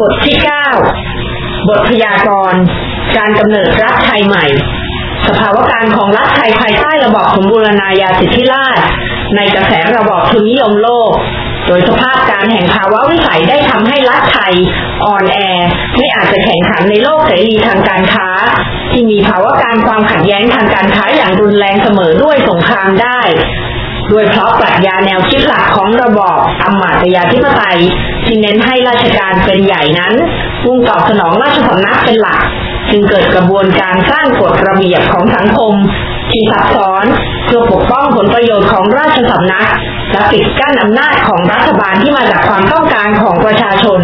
บทที่เก้าบทพยากรณ์การกำเนิดรัฐไทยใหม่ สภาวะการของรัฐไทยภายใต้ระบอบสมบูรณาญาสิทธิราชในกระแสระบอบทุนนิยมโลก โดยสภาพการแห่งภาวะวิสัยได้ทำให้รัฐไทยอ่อนแอ ไม่อาจจะแข่งขันในโลกเสรีทางการค้า ที่มีภาวะการความขัดแย้งทางการค้าอย่างรุนแรงเสมอด้วยสงครามได้โดยเพราะปรัชญาแนวคิดหลักของระบอบอำมาตยาธิปไตย ที่เน้นให้ราชการเป็นใหญ่นั้นมุ่งตอบสนองราชสำนักเป็นหลัก จึงเกิดกระบวนการสร้างกฎระเบียบของสังคม ที่ซับซ้อนเพื่อปกป้องผลประโยชน์ของราชสำนัก และปิดกั้นอำนาจของรัฐบาลที่มาจากความต้องการของประชาชน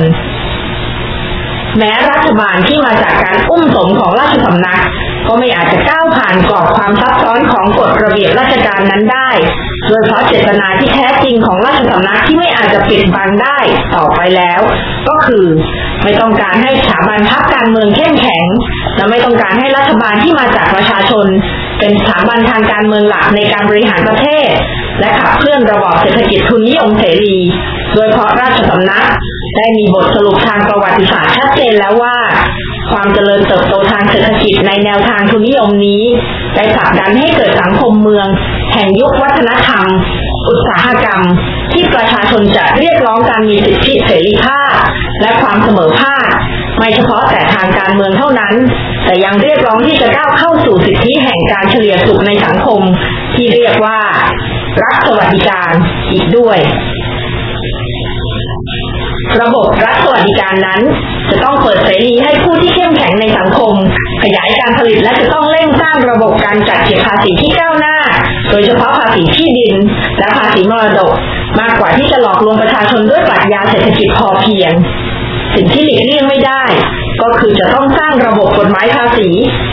แม้รัฐบาลที่มาจากการอุ้มสมของราชสำนัก ก็ไม่อาจจะก้าวผ่านกรอบความซับซ้อนของกฎระเบียบราชการนั้นได้ โดยเพราะเจตนาที่แท้จริงของราชสำนักที่ไม่อาจจะปิดบังได้ต่อไปแล้ว ก็คือ ไม่ต้องการให้สถาบันพักการเมืองเข้มแข็ง และไม่ต้องการให้รัฐบาลที่มาจากประชาชน เป็นสถาบันทางการเมืองหลักในการบริหารประเทศ และขับเคลื่อนระบอบเศรษฐกิจทุนนิยมเสรี โดยเพราะราชสำนักได้มีบทสรุปทางประวัติศาสตร์ชัดเจนแล้วว่า ความเจริญเติบโตทางเศรษฐกิจในแนวทางทุนนิยมนี้ได้ผลักดันให้เกิดสังคมเมือง แห่งยุควัฒนธรรม อุตสาหกรรม ที่ประชาชนจะเรียกร้องการมีสิทธิเสรีภาพ และความเสมอภาคไม่เฉพาะแต่ทางการเมืองเท่านั้น แต่ยังเรียกร้องที่จะก้าวเข้าสู่สิทธิแห่งการเฉลี่ยสุขในสังคม ที่เรียกว่ารัฐสวัสดิการอีกด้วย ระบบรัฐสวัสดิการนั้น จะต้องเปิดเสรีให้ผู้ที่เข้มแข็งในสังคม ขยายการผลิตและจะต้องเร่งสร้างระบบการจัดเก็บภาษีที่ก้าวหน้า โดยเฉพาะภาษีที่ดิน และภาษีมรดก มากกว่าที่จะหลอกลวงประชาชนด้วยปรัชญาเศรษฐกิจพอเพียง สิ่งที่หลีกเลี่ยงไม่ได้ ก็คือจะต้องสร้างระบบกฎหมายภาษี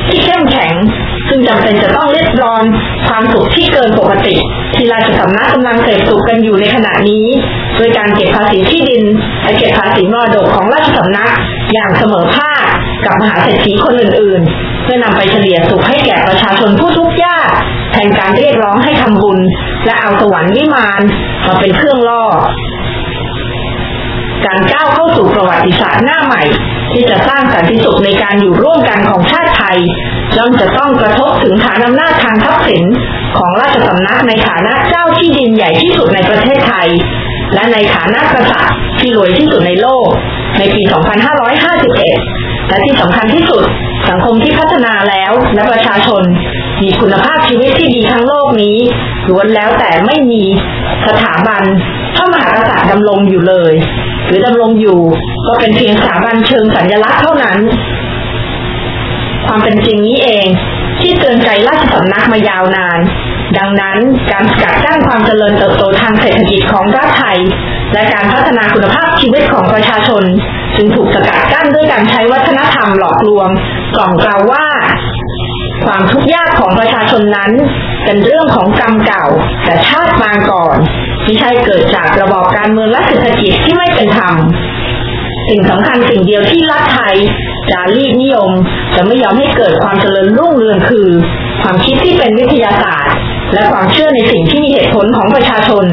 ที่เข้มแข็ง ซึ่งจำเป็นจะต้องเรียกร้อนความสุขที่เกินปกติ ที่ราชสำนักกำลังเสพสุขกันอยู่ในขณะนี้ ดยการเก็บภาษีที่ดินและเก็บภาษีมรดกของราชสำนัก อย่างเสมอภาคกับมหาเศรษฐีคนอื่น ๆ เพื่อนำไปเฉลี่ยสุขให้แก่ประชาชนผู้ทุกข์ยากแทนการเรียกร้องให้ทำบุญ และเอาสวรรค์วิมานมาเป็นเครื่องล่อ การก้าวเข้าสู่ประวัติศาสตร์หน้าใหม่ ที่จะสร้างสันติสุขในการอยู่ร่วมกันของชาติไทยย่อมจะต้องกระทบถึงฐานอำนาจทางทรัพย์สินของราชสำนักในฐานะเจ้าที่ดินใหญ่ที่สุดในประเทศไทย และในฐานะกษัตริย์ที่รวยที่สุดในโลก ในปี 2551 และที่สำคัญที่สุด สังคมที่พัฒนาแล้วและประชาชน มีคุณภาพชีวิตที่ดีทั้งโลกนี้ล้วนแล้วแต่ไม่มีสถาบันพระมหากษัตริย์ดำรงอยู่เลย หรือดำรงอยู่ก็เป็นเพียงสถาบันเชิงสัญลักษณ์เท่านั้น ความเป็นจริงนี้เอง ที่เตือนใจราชสำนักมายาวนาน ดังนั้นการสกัดกั้นความเจริญเติบโตทางเศรษฐกิจของรัฐไทย และการพัฒนาคุณภาพชีวิตของประชาชน จึงถูกสกัดกั้นด้วยการใช้วัฒนธรรมหลอกลวงกล่อมกล่าวว่า ความทุกข์ยากของประชาชนนั้น เป็นเรื่องของกรรมเก่า แต่ชาติมาก่อนไม่ใช่เกิดจากระบอบการเมืองและเศรษฐกิจที่ไม่เป็นธรรมสิ่งสำคัญสิ่งเดียวที่รัฐไทย จารีตนิยม จะไม่ยอมให้เกิดความเจริญรุ่งเรืองคือ ความคิดที่เป็นวิทยาศาสตร์ และความเชื่อในสิ่งที่มีเหตุผลของประชาชน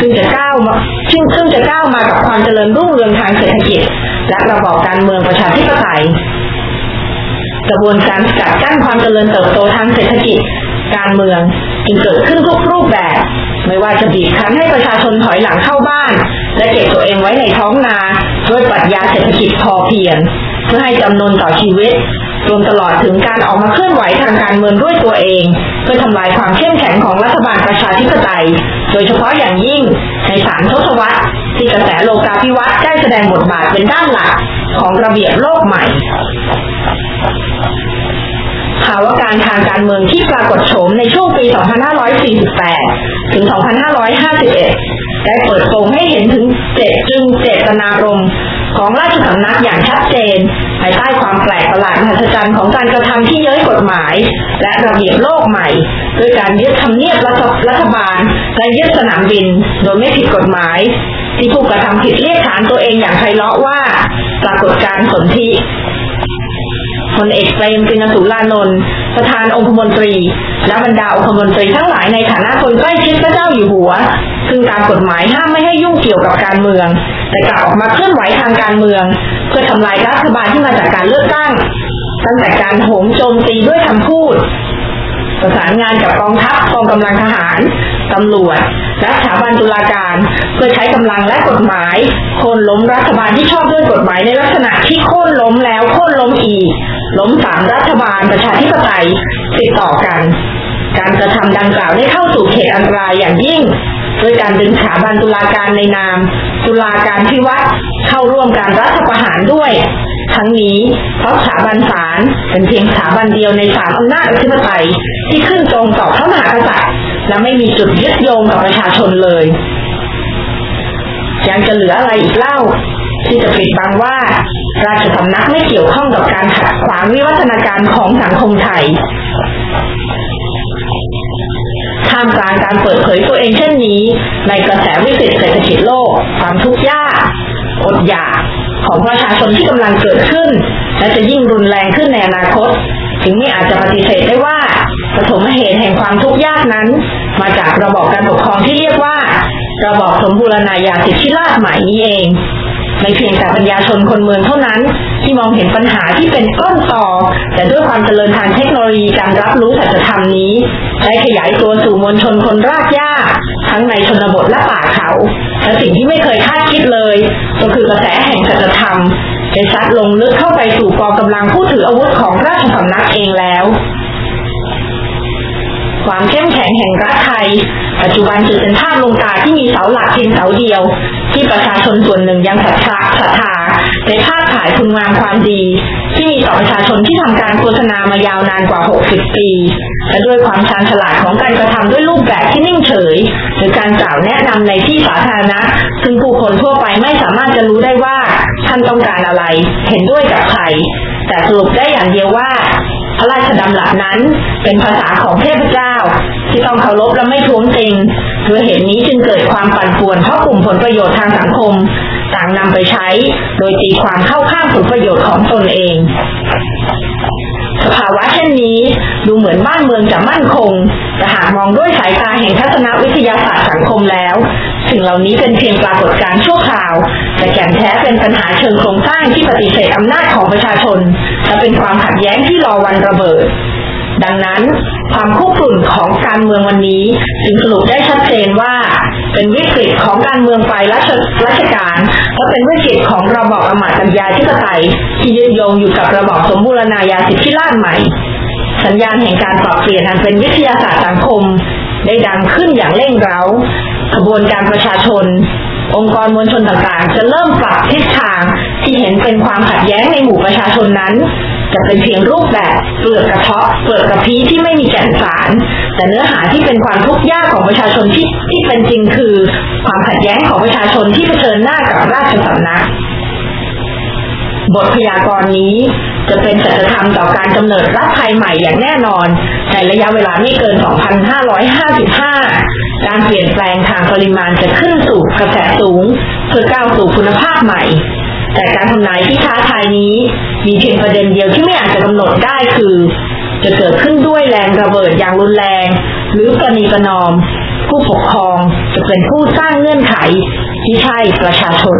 ซึ่งจะก้าวมาซึ่งซึ่งจะก้าวมากับความเจริญรุ่งเรืองทางเศรษฐกิจ และระบอบการเมืองประชาธิปไตยกระบวนการกัดกั้นความเจริญเติบโตทางเศรษฐกิจ การเมืองจึงเกิดขึ้นทุกรูปแบบ ไม่ว่าจะบีบคั้นให้ประชาชนถอยหลังเข้าบ้าน และเก็บตัวเองไว้ในท้องนา ด้วยปรัชญาเศรษฐกิจพอเพียง เพื่อให้จำนวนต่อชีวิต รวมตลอดถึงการออกมาเคลื่อนไหวทางการเมืองด้วยตัวเอง เพื่อทำลายความเข้มแข็งของรัฐบาลประชาธิปไตย โดยเฉพาะอย่างยิ่งในสามทศวรรษที่กระแสโลกาภิวัตน์ได้แสดงบทบาทเป็นด้านหลักของระเบียบโลกใหม่ภาวะการทางการเมืองที่ปรากฏโฉมในช่วงปี 2548 ถึง 2551 ได้เปิดโปงให้เห็นถึงเจตจึงเจตนารมณ์ ของราชสำนักอย่างชัดเจน ภายใต้ความแปลกประหลาดมหัศจรรย์ของการกระทำที่เย้ยกฎหมาย และระเบียบโลกใหม่ด้วยการยึดทำเนียบรัฐบาล และยึดสนามบิน โดยไม่ผิดกฎหมาย ที่ผู้กระทำผิดเรียกฐานตัวเองอย่างไพเราะว่าปรากฏการสนธิพลเอกเปรมปินสุรานนท์ประธานองคมนตรี และบรรดาองคมนตรีทั้งหลายในฐานะคนใกล้ชิดพระเจ้าอยู่หัว ซึ่งตามกฎหมายห้ามไม่ให้ยุ่งเกี่ยวกับการเมือง แต่กลับออกมาเคลื่อนไหวทางการเมือง เพื่อทำลายรัฐบาลที่มาจากการเลือกตั้ง ตั้งแต่การโหมโจมตีด้วยคำพูด ประสานงานกับกองทัพกองกำลังทหารตำรวจและสถาบันตุลาการ เพื่อใช้กำลังและกฎหมายโค่นล้มรัฐบาลที่ชอบด้วยกฎหมายในลักษณะที่โค่นล้มแล้วโค่นล้มอีก ล้มสามรัฐบาลประชาธิปไตยติดต่อกัน การกระทำดังกล่าวได้เข้าสู่เขตอันตรายอย่างยิ่ง โดยการดึงสถาบันตุลาการในนาม ตุลาการพิวัตรเข้าร่วมการรัฐประหารด้วย ทั้งนี้เพราะสถาบันศาลเป็นเพียงสถาบันเดียวในสามอำนาจอธิปไตยที่ขึ้นตรงต่อพระมหากษัตริย์ และไม่มีจุดยึดโยงกับประชาชนเลย ยังจะเหลืออะไรอีกเล่า ที่จะปิดบังว่า ราชสำนักไม่เกี่ยวข้องกับการขัดขวางวิวัฒนาการของสังคมไทย ท่ามกลางการเปิดเผยตัวเองเช่นนี้ ในกระแสวิกฤตเศรษฐกิจโลก ความทุกข์ยาก อดอยากของประชาชนที่กำลังเกิดขึ้น และจะยิ่งรุนแรงขึ้นในอนาคต ถึงไม่อาจจะปฏิเสธได้ว่าปฐมเหตุแห่งความทุกข์ยากนั้น มาจากระบอบการปกครองที่เรียกว่าระบอบสมบูรณาญาสิทธิราชใหม่นี้เองไม่เพียงแต่ปัญญาชนคนเมืองเท่านั้น ที่มองเห็นปัญหาที่เป็นต้นต่อ แต่ด้วยความเจริญทางเทคโนโลยีการรับรู้สัจธรรมนี้ได้ขยายตัวสู่มวลชนคนรากหญ้า ทั้งในชนบทและป่าเขาและสิ่งที่ไม่เคยคาดคิดเลย ก็คือกระแสแห่งสัจธรรมได้ซัดลงลึกเข้าไปสู่กองกำลังผู้ถืออาวุธของราชสำนักเองแล้ว ความเข้มแข็งแห่งรัฐไทย ปัจจุบันจึงเป็นภาพลงตาที่มีเสาหลักเพียงเสาเดียว ที่ประชาชนส่วนหนึ่งยังศรัทธาศรัทธาในภาพถ่ายคุณงามความดี ที่มีต่อประชาชนที่ทำการโฆษณามายาวนานกว่า 60 ปีและด้วยความชาญฉลาดของการกระทำด้วยรูปแบบที่นิ่งเฉย หรือการกล่าวแนะนำในที่สาธารณะซึ่งผู้คนทั่วไปไม่สามารถจะรู้ได้ว่าท่านต้องการอะไร เห็นด้วยกับใครแต่สรุปได้อย่างเดียวว่า พระราชดำรัสนั้น เป็นภาษาของเทพเจ้า ที่ต้องเคารพและไม่ท้วงติงด้วยเหตุนี้จึงเกิดความปั่นป่วนเพราะกลุ่มผลประโยชน์ทางสังคม ต่างนำไปใช้ โดยตีความเข้าข้างผลประโยชน์ของตนเอง สภาวะเช่นนี้ ดูเหมือนบ้านเมืองจะมั่นคง แต่หากมองด้วยสายตาแห่งทัศนวิทยาศาสตร์สังคมแล้ว สิ่งเหล่านี้เป็นเพียงปรากฏการณ์ชั่วคราว แต่แก่นแท้เป็นปัญหาเชิงโครงสร้างที่ปฏิเสธอำนาจของประชาชน และเป็นความขัดแย้งที่รอวันระเบิดดังนั้น ความคุกรุ่นของการเมืองวันนี้จึงสรุปได้ชัดเจนว่า เป็นวิกฤตของการเมืองฝ่ายราชราชการและเป็นวิกฤตของระบอบอำมาตย์ปัญญาธิปไตย ที่ยึดโยงอยู่กับระบอบสมบูรณาญาสิทธิราชใหม่ สัญญาณแห่งการปรับเปลี่ยนอันเป็นวิทยาศาสตร์สังคม ได้ดังขึ้นอย่างเร่งเร้ากระบวนการประชาชน องค์กรมวลชนต่างๆ จะเริ่มปรับทิศทางที่เห็นเป็นความขัดแย้งในหมู่ประชาชนนั้น จะเป็นเพียงรูปแบบเปลือกกระเทาะเปลือกกระพี้ที่ไม่มีแก่นสาร แต่เนื้อหาที่เป็นความทุกข์ยากของประชาชนที่ที่เป็นจริงคือ ความขัดแย้งของประชาชนที่เผชิญหน้ากับราชสำนักบทพยากรณ์นี้จะเป็นสัจธรรมต่อการกำเนิดรัฐไทยใหม่อย่างแน่นอน ในระยะเวลาไม่เกิน 2,555 การเปลี่ยนแปลงทางปริมาณจะขึ้นสู่กระแสสูง เพื่อก้าวสู่คุณภาพใหม่ แต่การทำนายที่ท้าทายนี้ มีเพียงประเด็นเดียวที่ไม่อาจจะกำหนดได้คือ จะเกิดขึ้นด้วยแรงระเบิดอย่างรุนแรง หรือประนีประนอม ผู้ปกครองจะเป็นผู้สร้างเงื่อนไข ที่ใช่ประชาชน